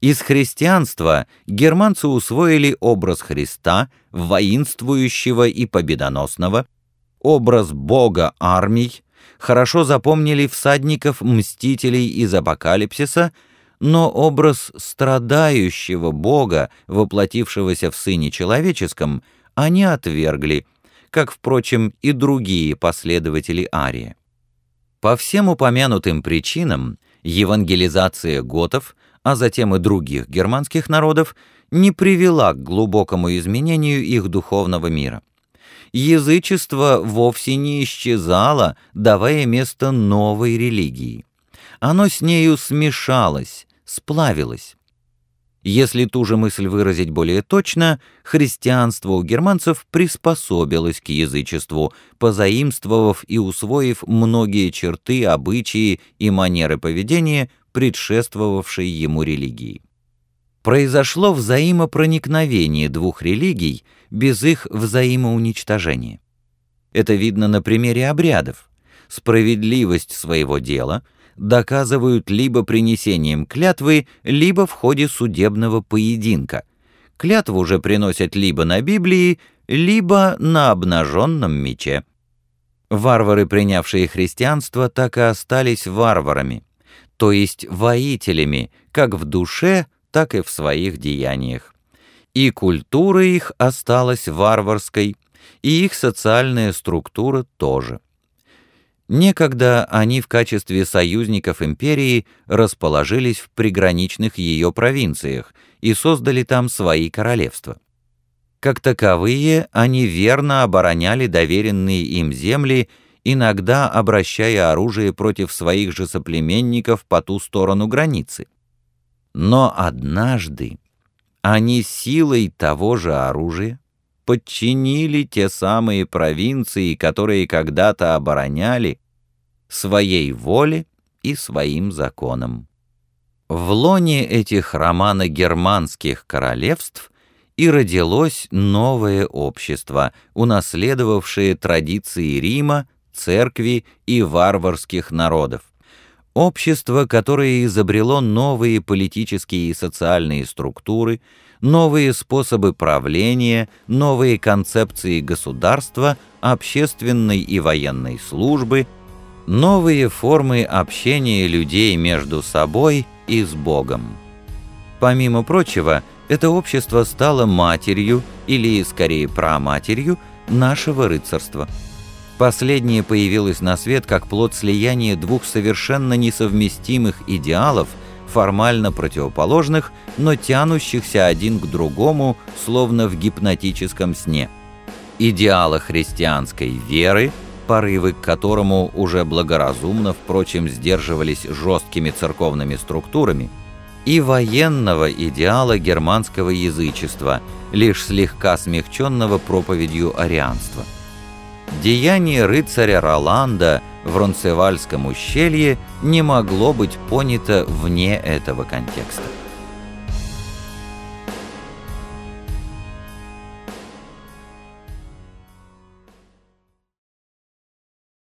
Из христианства германцы усвоили образ Христа, воинствующего и победоносного, образ Бога армий, хорошо запомнили всадников-мстителей из апокалипсиса, но образ страдающего Бога, воплотившегося в Сыне Человеческом, они отвергли, как, впрочем, и другие последователи Ария. По всем упомянутым причинам евангелизация готов, а затем и других германских народов, не привела к глубокому изменению их духовного мира язычество вовсе не исчезало, давая место новой религии. Оно с нею смешалось, сплавилось. Если ту же мысль выразить более точно, христианство у германцев приспособилось к язычеству, позаимствовав и усвоив многие черты, обычаи и манеры поведения, предшествовавшей ему религии произошло взаимопроникновение двух религий без их взаимоуничтожения. Это видно на примере обрядов. Справедливость своего дела доказывают либо принесением клятвы, либо в ходе судебного поединка. Клятву уже приносят либо на Библии, либо на обнаженном мече. Варвары, принявшие христианство, так и остались варварами, то есть воителями, как в душе, так и в своих деяниях. И культура их осталась варварской, и их социальная структура тоже. Некогда они в качестве союзников империи расположились в приграничных ее провинциях и создали там свои королевства. Как таковые, они верно обороняли доверенные им земли, иногда обращая оружие против своих же соплеменников по ту сторону границы. Но однажды они силой того же оружия подчинили те самые провинции, которые когда-то обороняли, своей воле и своим законам. В лоне этих романо-германских королевств и родилось новое общество, унаследовавшее традиции Рима, церкви и варварских народов. Общество, которое изобрело новые политические и социальные структуры, новые способы правления, новые концепции государства, общественной и военной службы, новые формы общения людей между собой и с Богом. Помимо прочего, это общество стало матерью, или скорее праматерью, нашего рыцарства – Последнее появилось на свет как плод слияния двух совершенно несовместимых идеалов, формально противоположных, но тянущихся один к другому, словно в гипнотическом сне. Идеала христианской веры, порывы к которому уже благоразумно, впрочем, сдерживались жесткими церковными структурами, и военного идеала германского язычества, лишь слегка смягченного проповедью арианства. Деяние рыцаря Роланда в Ронцевальском ущелье не могло быть понято вне этого контекста.